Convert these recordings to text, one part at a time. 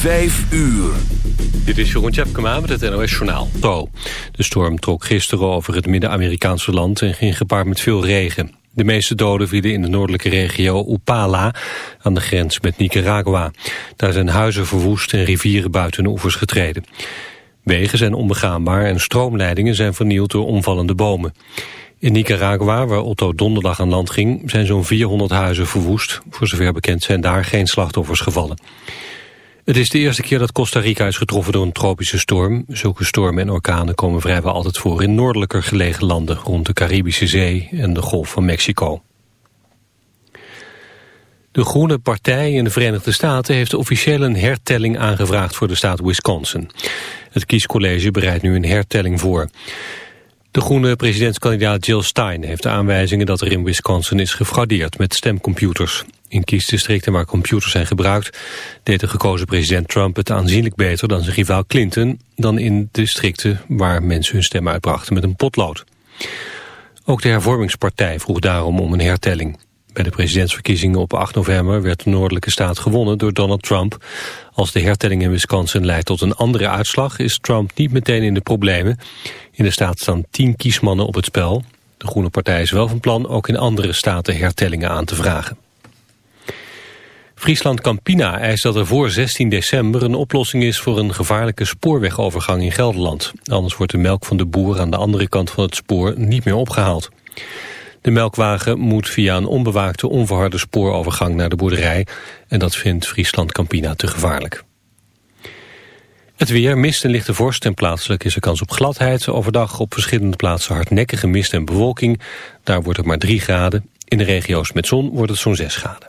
Vijf uur. Dit is Jeroen Tjepkema met het NOS Journaal. De storm trok gisteren over het Midden-Amerikaanse land en ging gepaard met veel regen. De meeste doden vielen in de noordelijke regio Upala, aan de grens met Nicaragua. Daar zijn huizen verwoest en rivieren buiten de oevers getreden. Wegen zijn onbegaanbaar en stroomleidingen zijn vernield door omvallende bomen. In Nicaragua, waar Otto donderdag aan land ging, zijn zo'n 400 huizen verwoest. Voor zover bekend zijn daar geen slachtoffers gevallen. Het is de eerste keer dat Costa Rica is getroffen door een tropische storm. Zulke stormen en orkanen komen vrijwel altijd voor in noordelijker gelegen landen... rond de Caribische Zee en de Golf van Mexico. De Groene Partij in de Verenigde Staten heeft officieel een hertelling aangevraagd voor de staat Wisconsin. Het kiescollege bereidt nu een hertelling voor. De groene presidentskandidaat Jill Stein heeft aanwijzingen dat er in Wisconsin is gefraudeerd met stemcomputers. In kiesdistricten waar computers zijn gebruikt deed de gekozen president Trump het aanzienlijk beter dan zijn rivaal Clinton dan in districten waar mensen hun stem uitbrachten met een potlood. Ook de hervormingspartij vroeg daarom om een hertelling. Bij de presidentsverkiezingen op 8 november werd de noordelijke staat gewonnen door Donald Trump. Als de hertelling in Wisconsin leidt tot een andere uitslag is Trump niet meteen in de problemen. In de staat staan 10 kiesmannen op het spel. De Groene Partij is wel van plan ook in andere staten hertellingen aan te vragen. Friesland Campina eist dat er voor 16 december een oplossing is voor een gevaarlijke spoorwegovergang in Gelderland. Anders wordt de melk van de boer aan de andere kant van het spoor niet meer opgehaald. De melkwagen moet via een onbewaakte onverharde spoorovergang naar de boerderij en dat vindt Friesland Campina te gevaarlijk. Het weer, mist en lichte vorst en plaatselijk is er kans op gladheid. Overdag op verschillende plaatsen hardnekkige mist en bewolking. Daar wordt het maar 3 graden. In de regio's met zon wordt het zo'n 6 graden.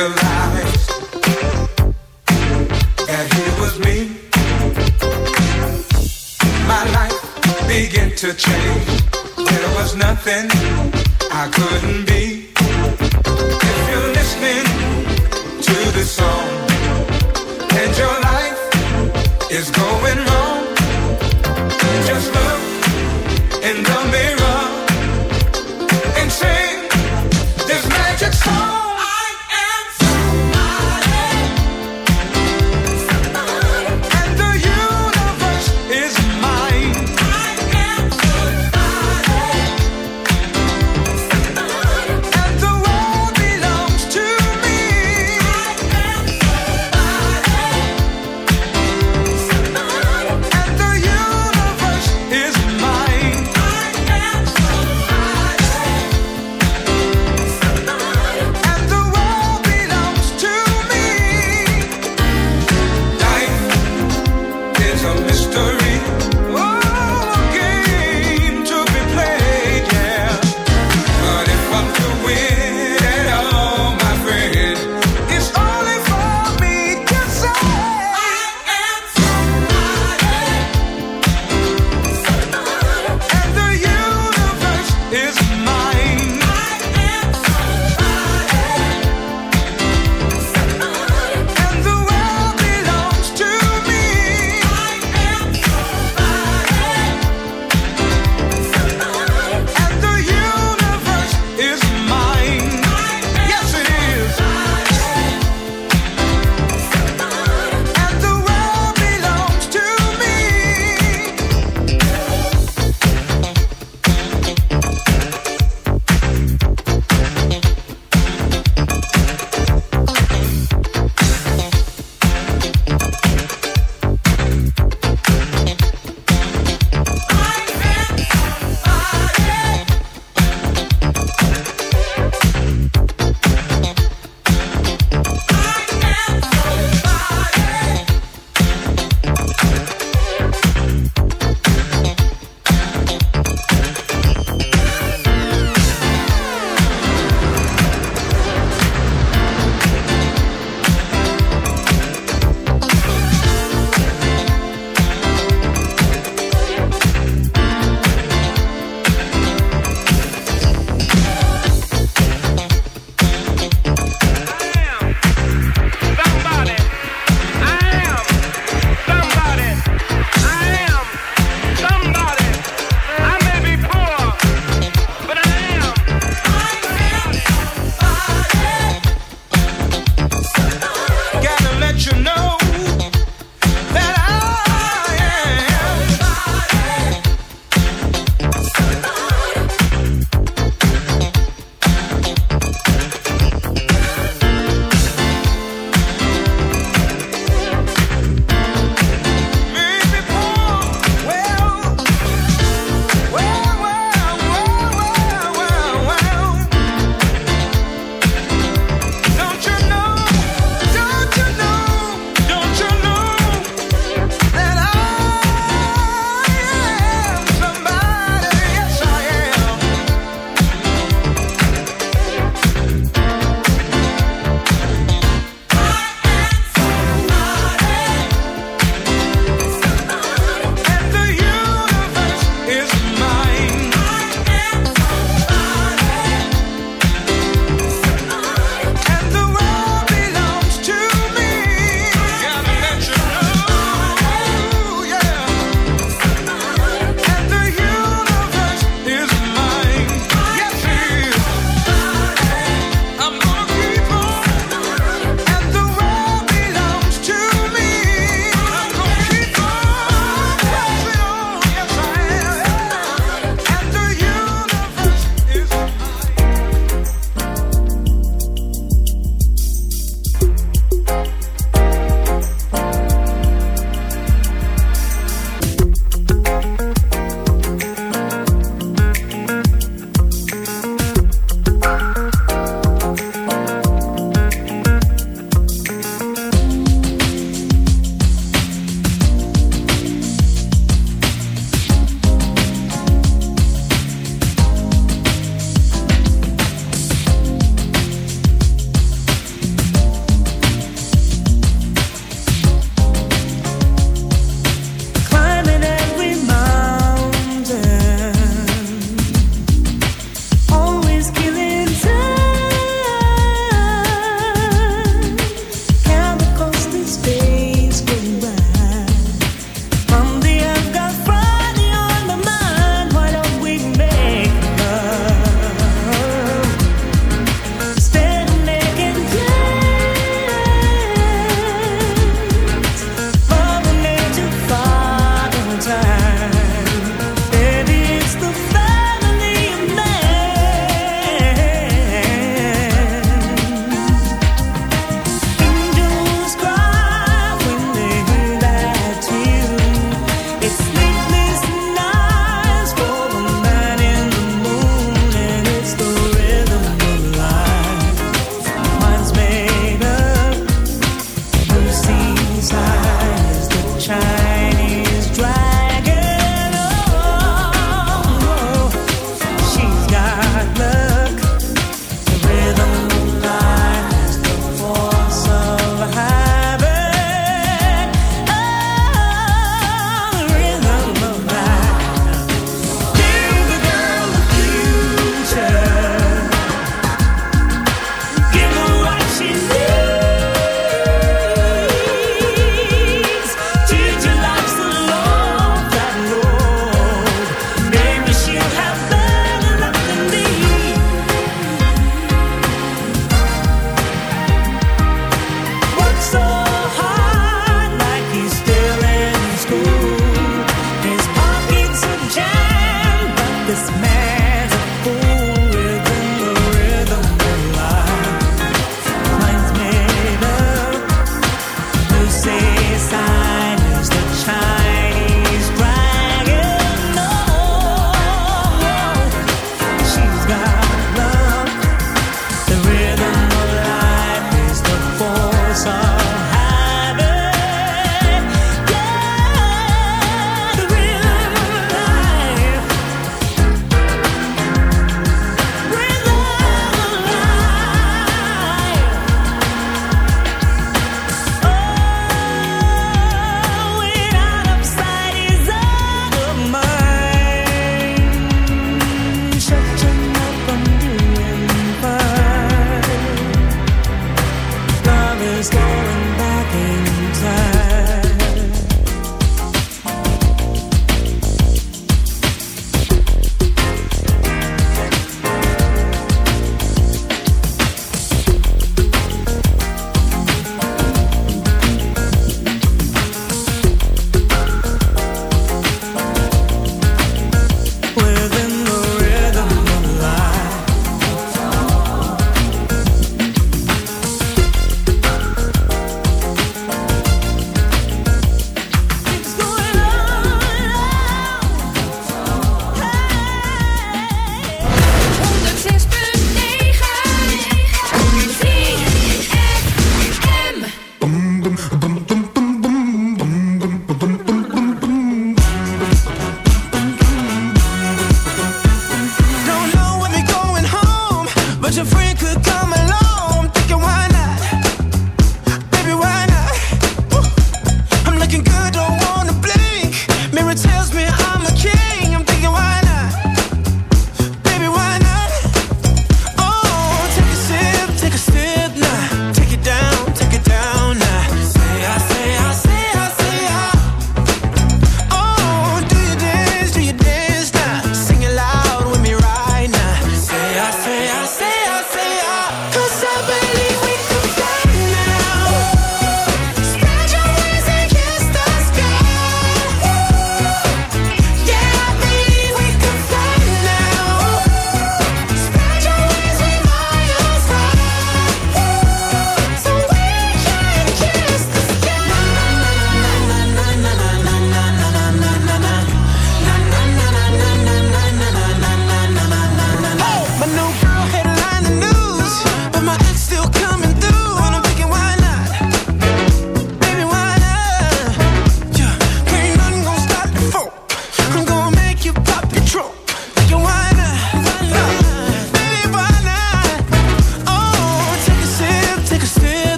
realized that it was me. My life began to change. There was nothing I couldn't be.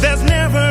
There's never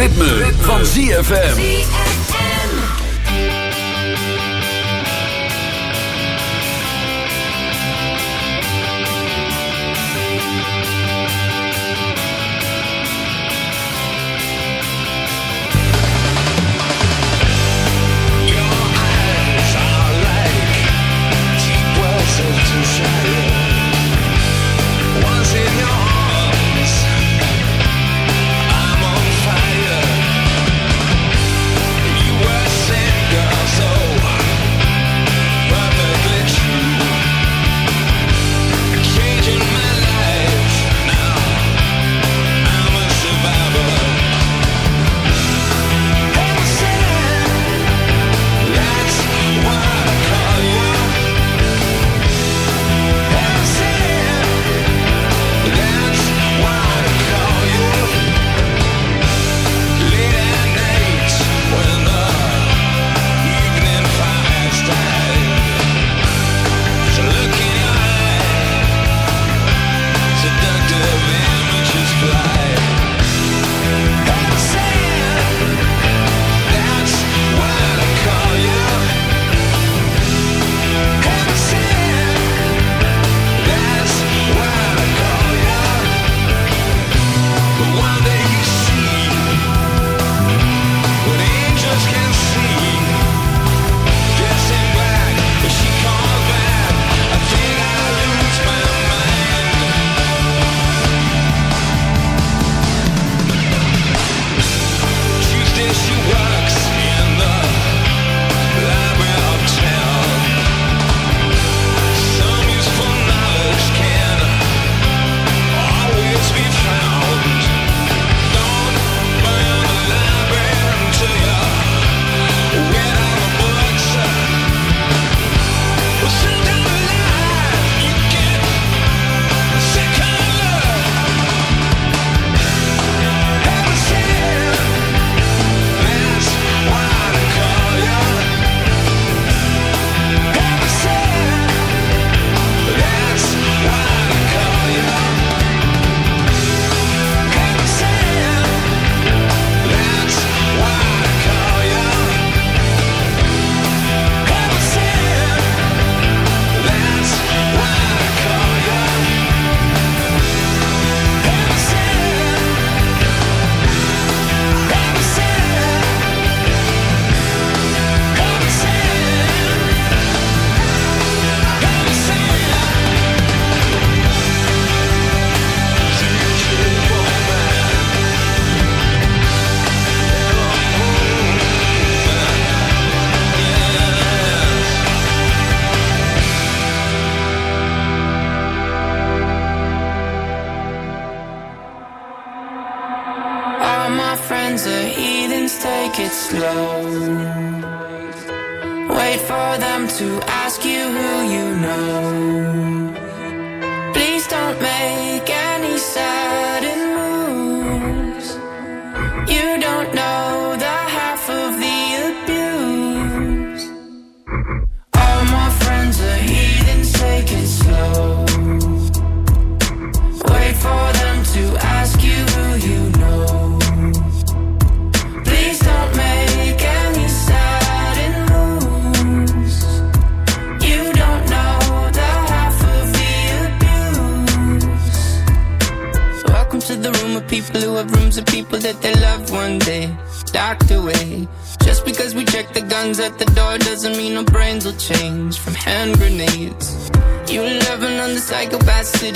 Ritme, van ZFM.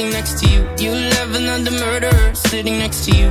Sitting next to you. You love another murderer sitting next to you.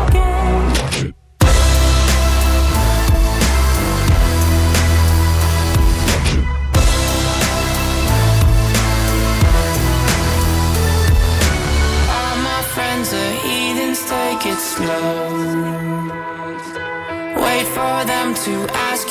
Slow. Wait for them to ask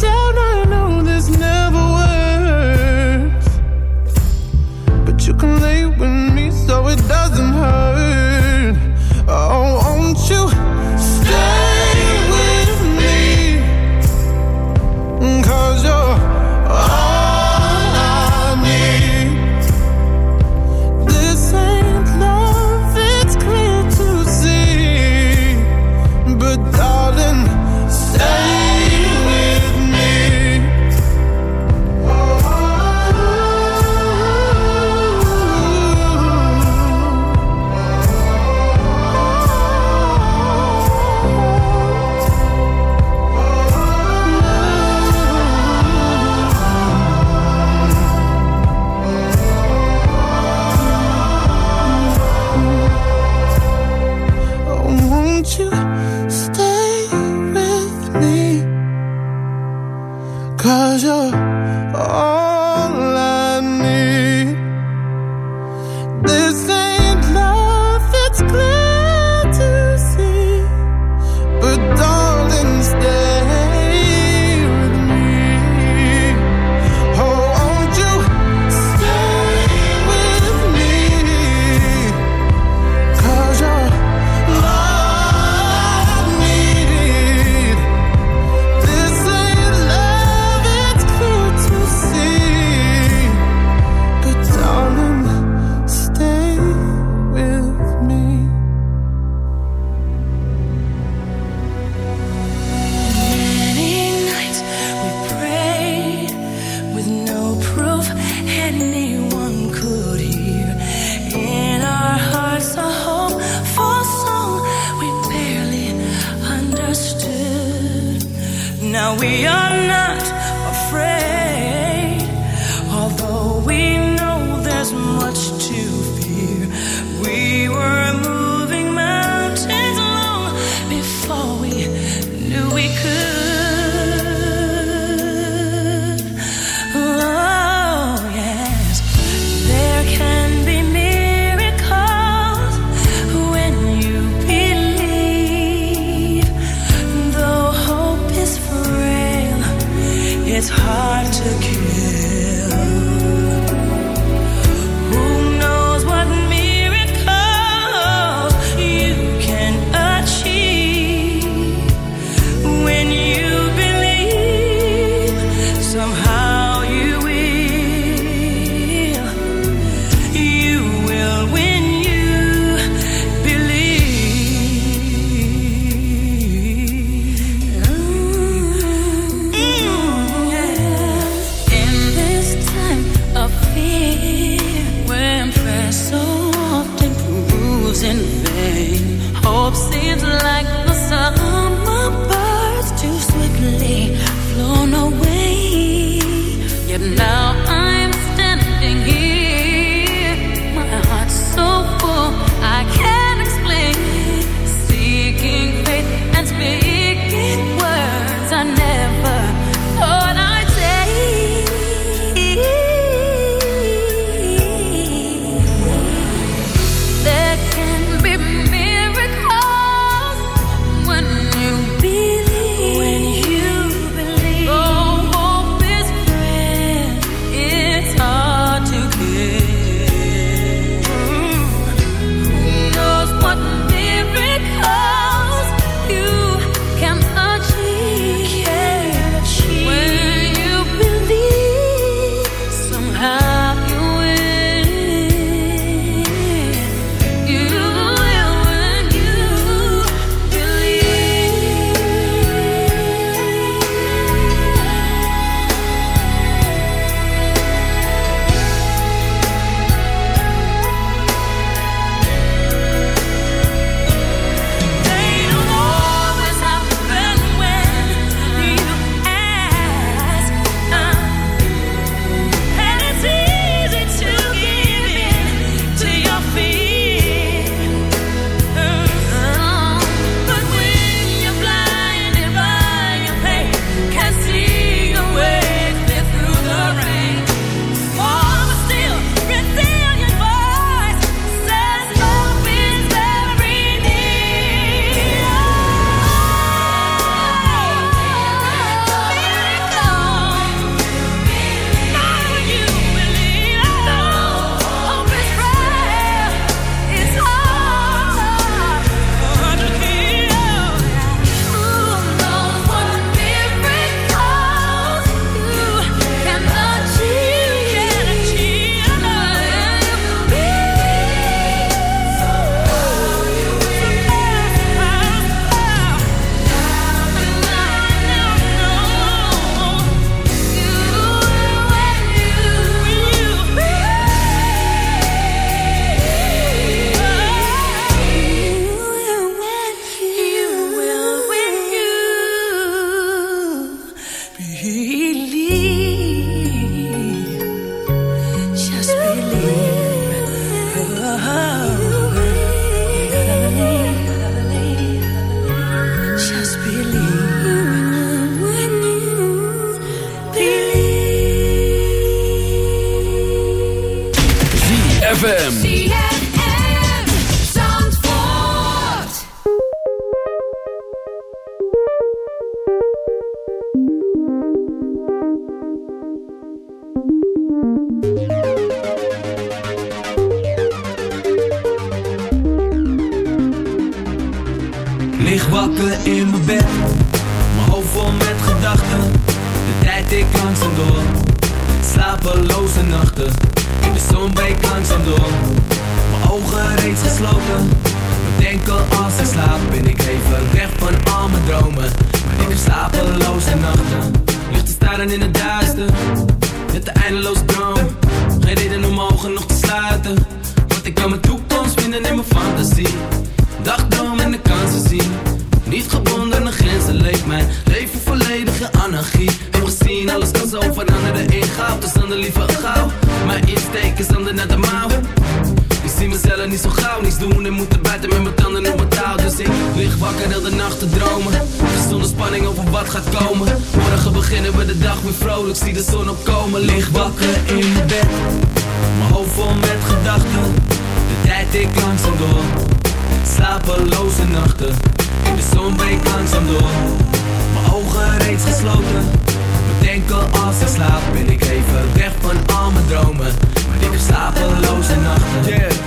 Don't we are not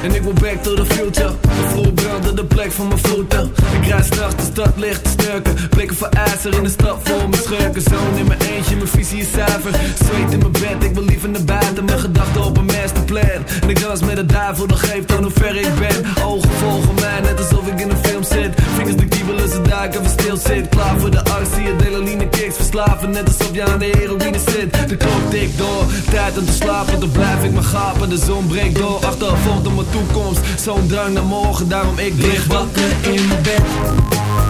en ik wil back to the future. De vloer de plek van mijn voeten. Ik rijd straks de stad licht te snurken Blikken voor ijzer in de stad voor mijn schurken. Zoon in mijn eentje, mijn visie is zuiver. Zweet in mijn bed, ik wil liever naar buiten. Mijn gedachten op een masterplan. En ik dans met de duivel, dat geeft aan hoe ver ik ben. Ogen volgen mij, net alsof ik in een film zit. Vingers de kiebelen, ze duiken, even stil zit. Klaar voor de arts, je delaline kicks Verslaven, net alsof je aan de heroïne zit. De klok tikt door, tijd om te slapen. Dan blijf ik maar gapen, de zon breekt door. Achtervolgd op mijn toekomst, zo'n drang naar morgen Daarom ik lig wakker in mijn bed.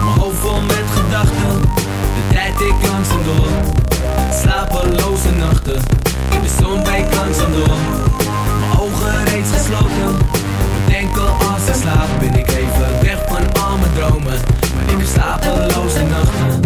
Mijn hoofd vol met gedachten. De tijd ik langzaam door. Slapeloze nachten. In de zon breekt langzaam door. Mijn ogen reeds gesloten. Bedenken als ik slaap Ben ik even weg van al mijn dromen. Maar ik heb slapeloze nachten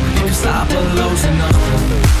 slapeloze nachten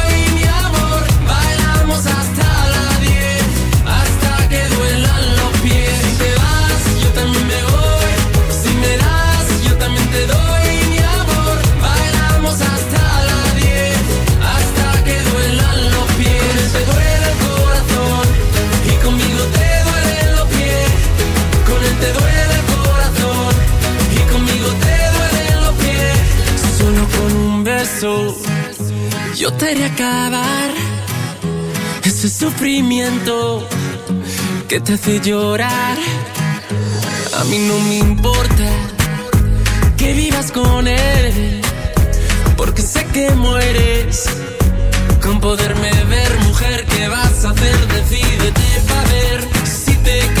gustaría acabar ese sufrimiento que te hace llorar. A mí no me importa que vivas con él, porque sé que mueres con poderme ver, mujer. ¿Qué vas a hacer? Decídete para ver si te